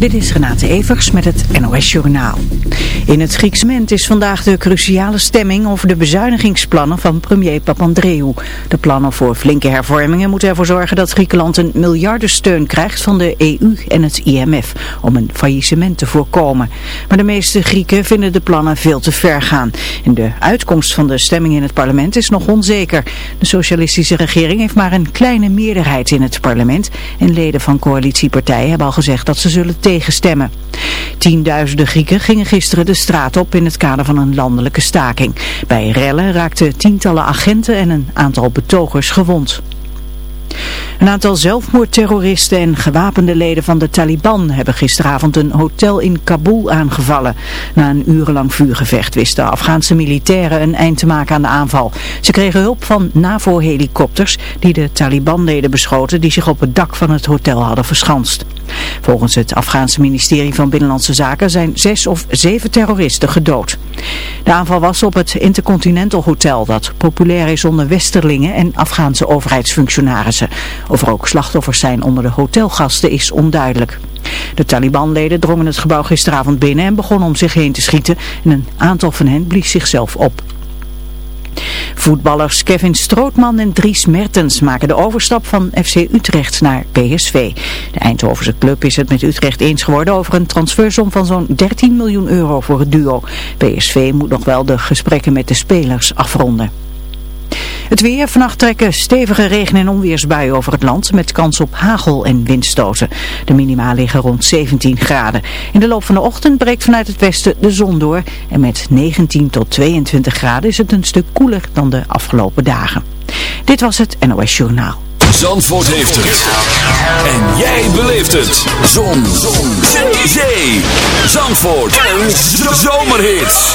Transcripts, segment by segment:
Dit is Renate Evers met het NOS Journaal. In het Grieks Ment is vandaag de cruciale stemming over de bezuinigingsplannen van premier Papandreou. De plannen voor flinke hervormingen moeten ervoor zorgen dat Griekenland een miljardensteun krijgt van de EU en het IMF om een faillissement te voorkomen. Maar de meeste Grieken vinden de plannen veel te ver gaan. En de uitkomst van de stemming in het parlement is nog onzeker. De socialistische regering heeft maar een kleine meerderheid in het parlement en leden van coalitiepartijen hebben al gezegd dat ze zullen tegenstemmen tegenstemmen. Tienduizenden Grieken gingen gisteren de straat op in het kader van een landelijke staking. Bij rellen raakten tientallen agenten en een aantal betogers gewond. Een aantal zelfmoordterroristen en gewapende leden van de Taliban hebben gisteravond een hotel in Kabul aangevallen. Na een urenlang vuurgevecht wisten Afghaanse militairen een eind te maken aan de aanval. Ze kregen hulp van NAVO-helikopters die de Taliban-leden beschoten die zich op het dak van het hotel hadden verschanst. Volgens het Afghaanse ministerie van Binnenlandse Zaken zijn zes of zeven terroristen gedood. De aanval was op het Intercontinental Hotel dat populair is onder westerlingen en Afghaanse overheidsfunctionarissen. Of er ook slachtoffers zijn onder de hotelgasten is onduidelijk. De Taliban-leden drongen het gebouw gisteravond binnen en begonnen om zich heen te schieten en een aantal van hen blies zichzelf op. Voetballers Kevin Strootman en Dries Mertens maken de overstap van FC Utrecht naar PSV. De Eindhovense club is het met Utrecht eens geworden over een transfersom van zo'n 13 miljoen euro voor het duo. PSV moet nog wel de gesprekken met de spelers afronden. Het weer. Vannacht trekken stevige regen- en onweersbuien over het land met kans op hagel en windstoten. De minima liggen rond 17 graden. In de loop van de ochtend breekt vanuit het westen de zon door. En met 19 tot 22 graden is het een stuk koeler dan de afgelopen dagen. Dit was het NOS Journaal. Zandvoort heeft het. En jij beleeft het. Zon. zon. Zee. Zandvoort. En zomerhits.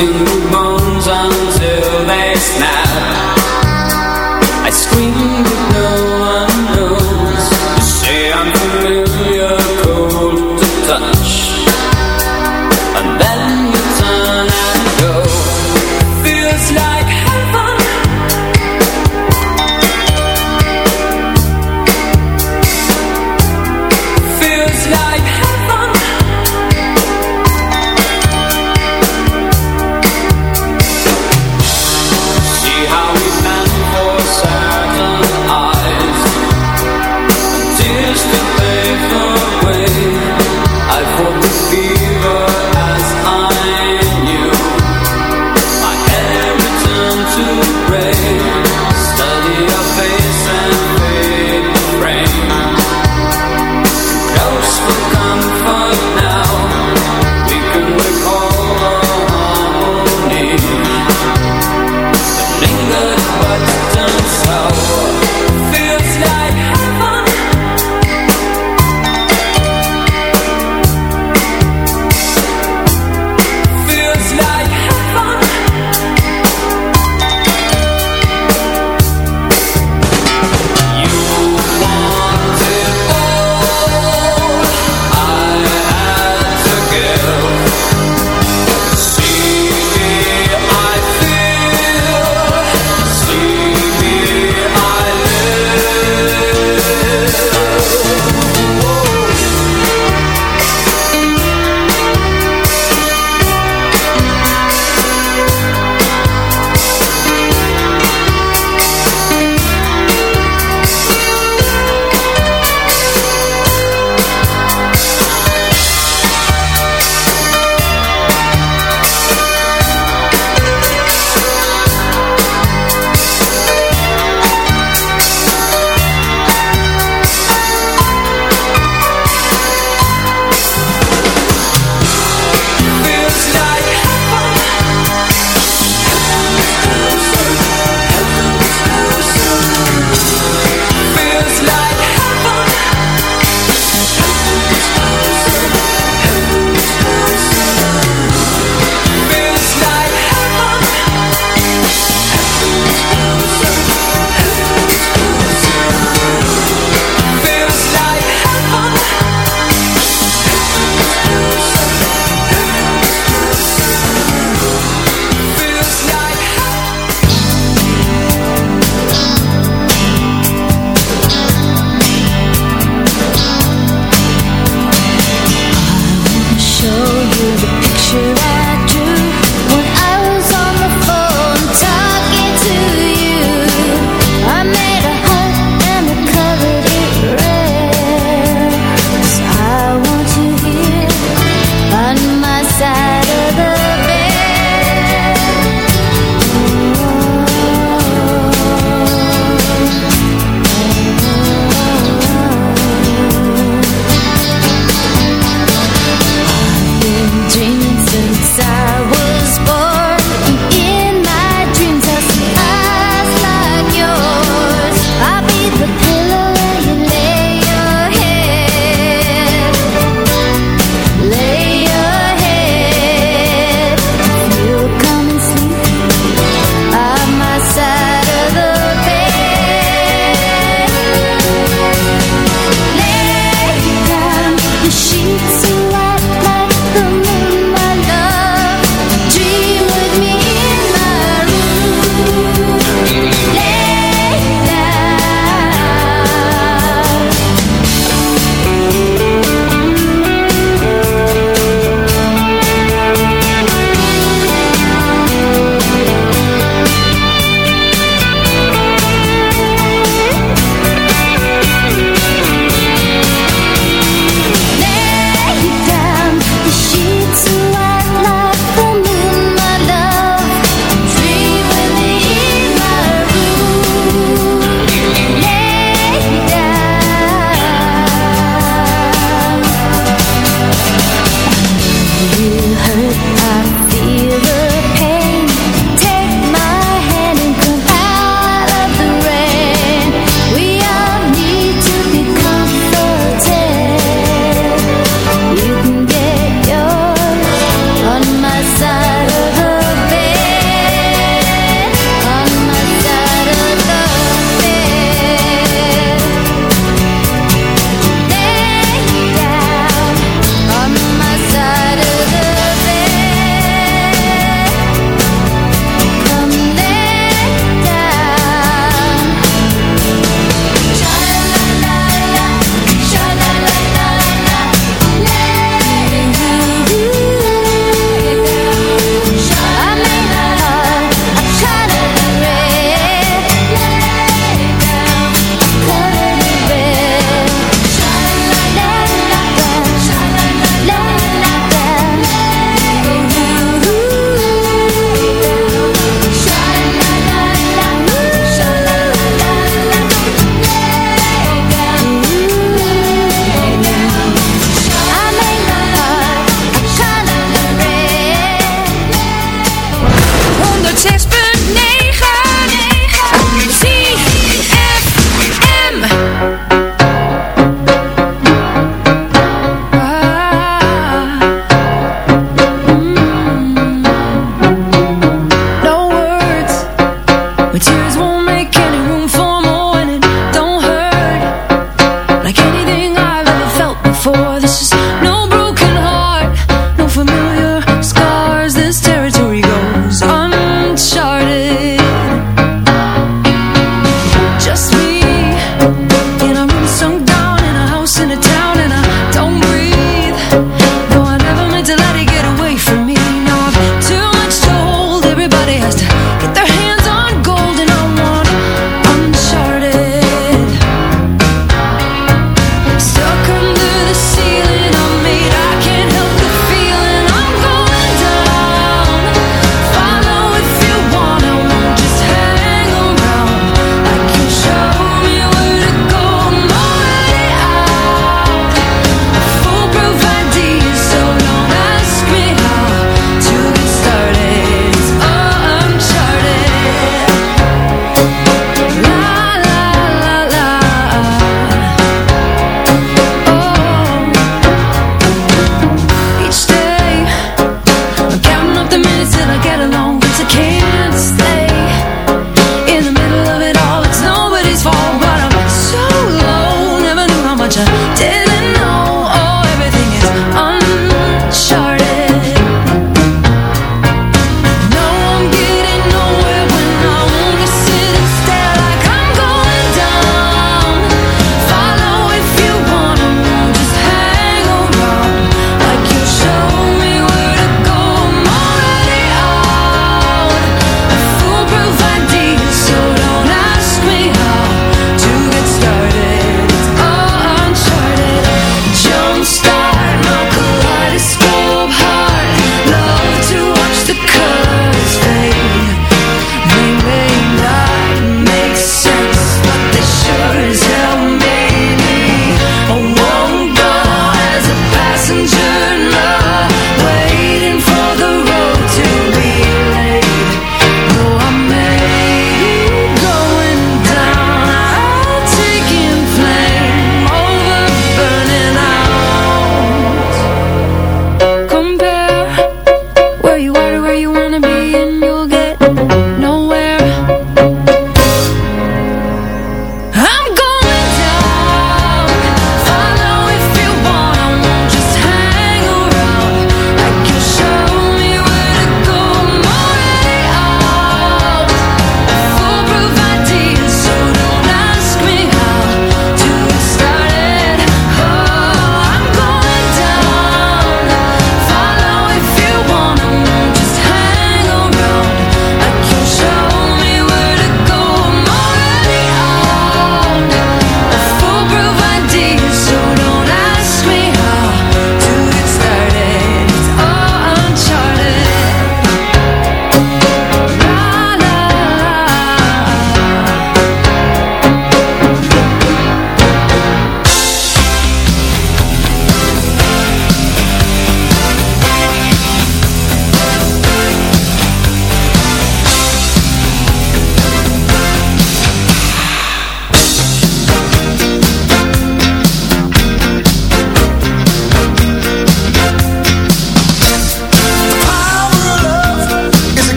You.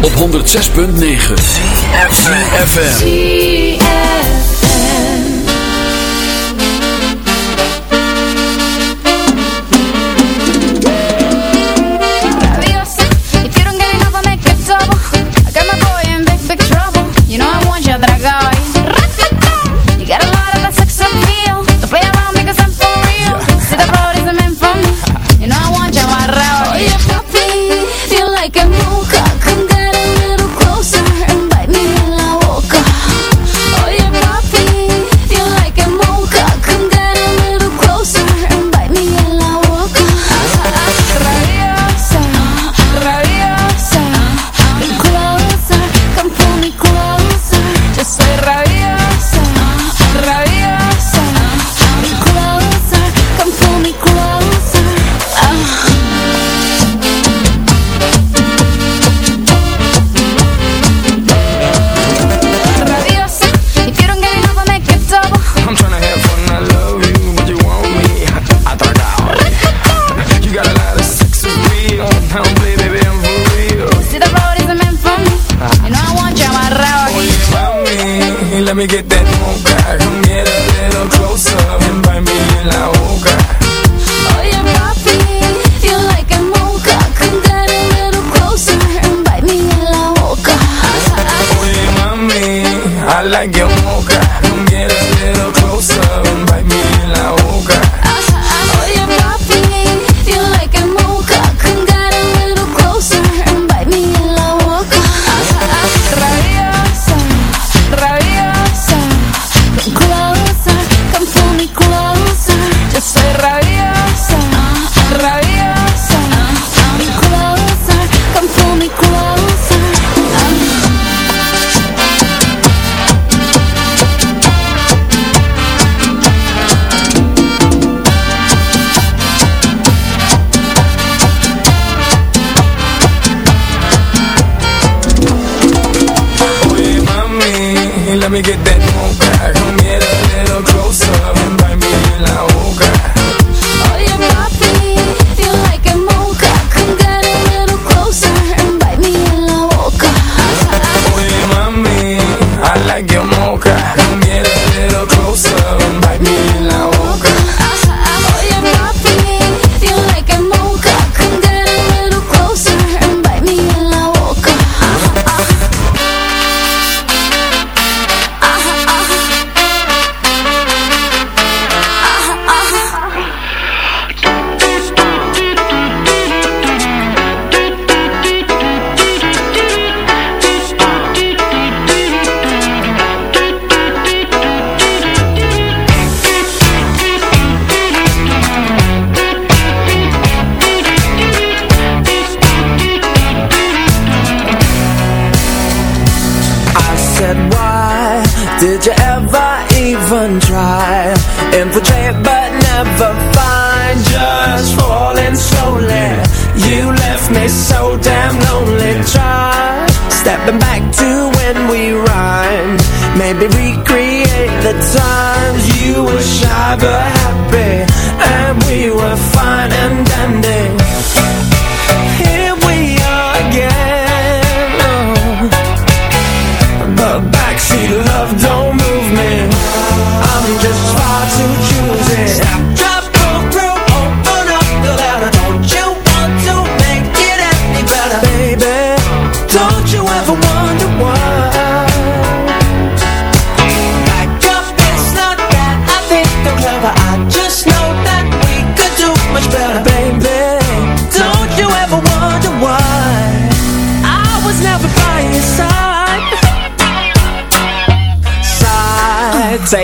Op 106.9 FM.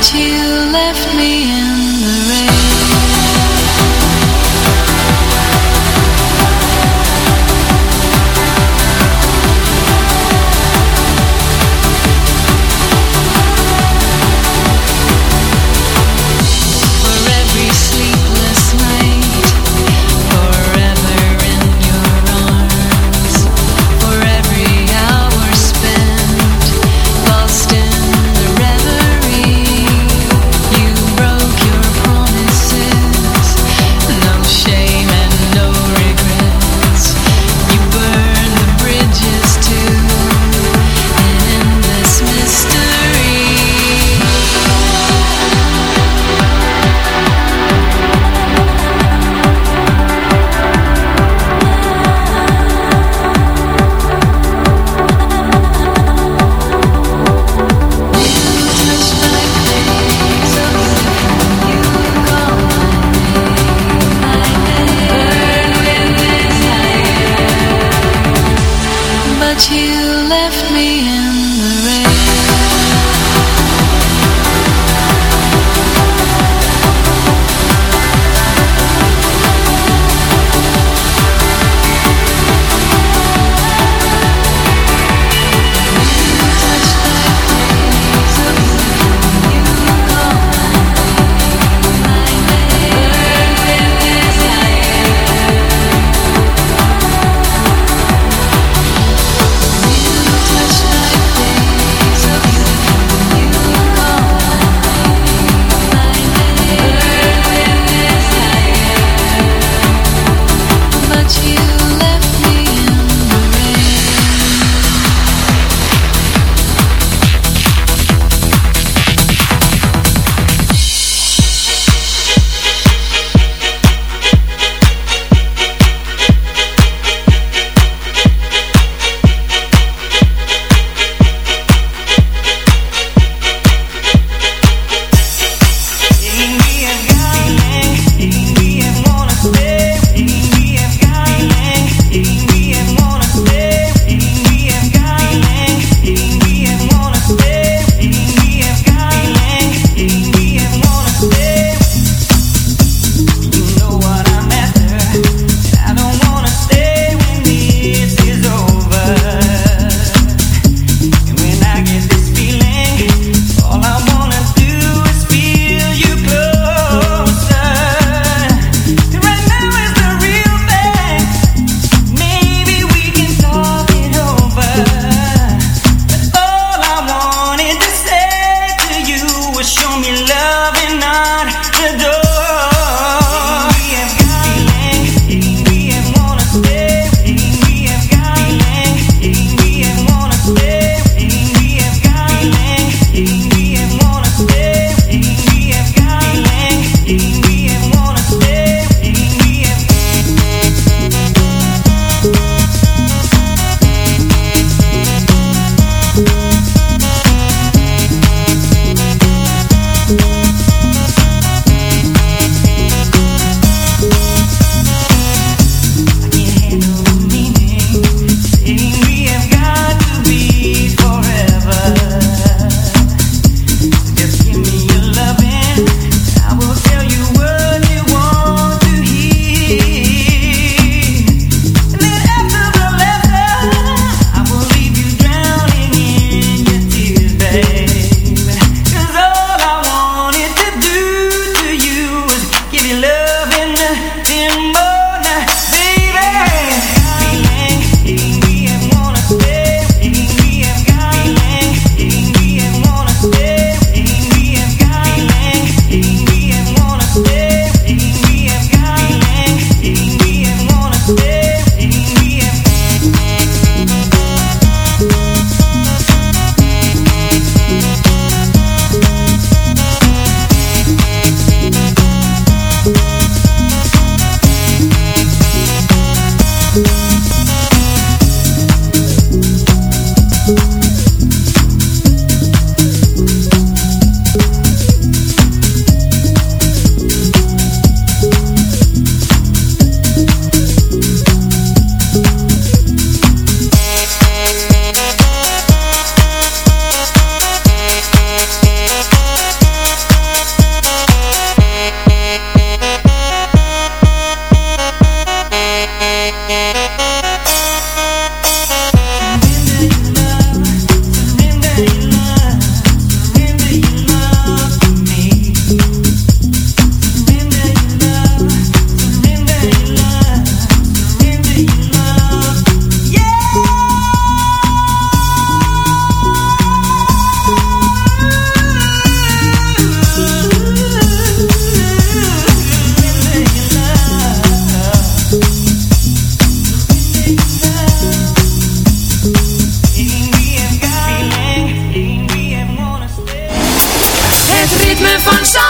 You left me in sunshine.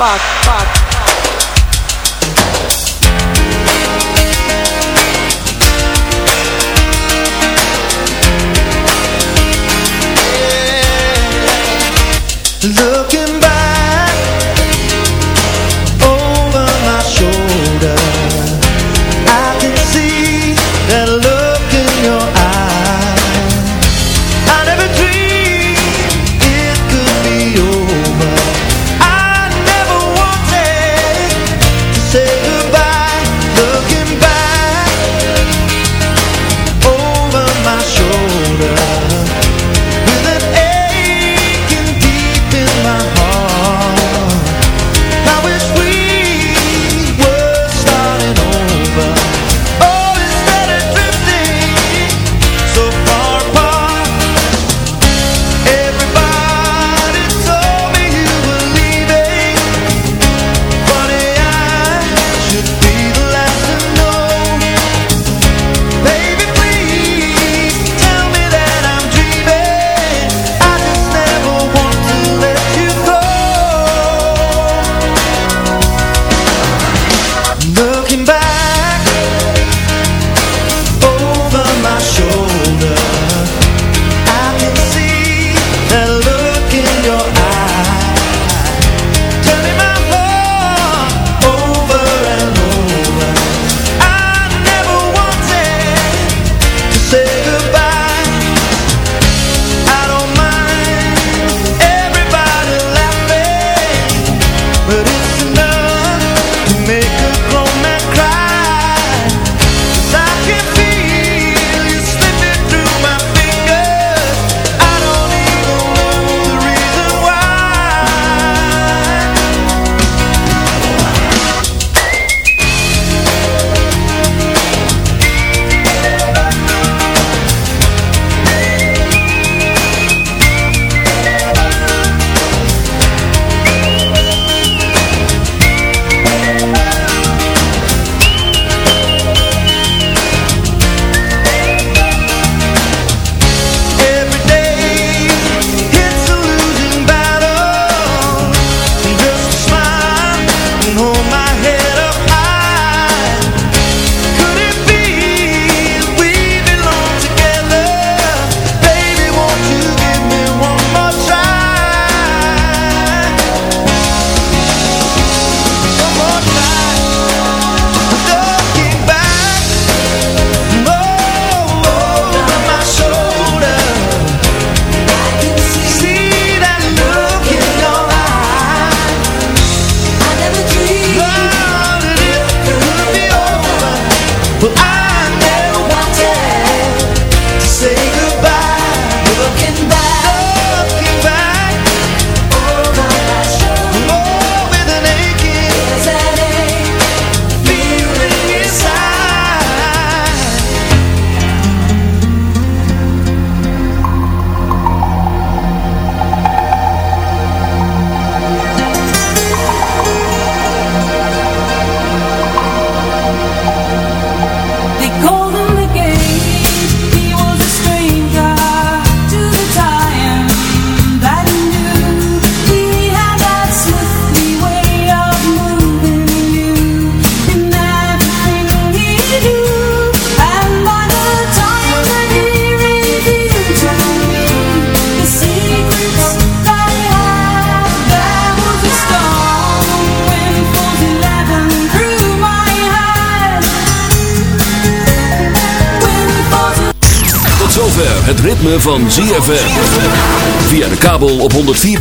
What the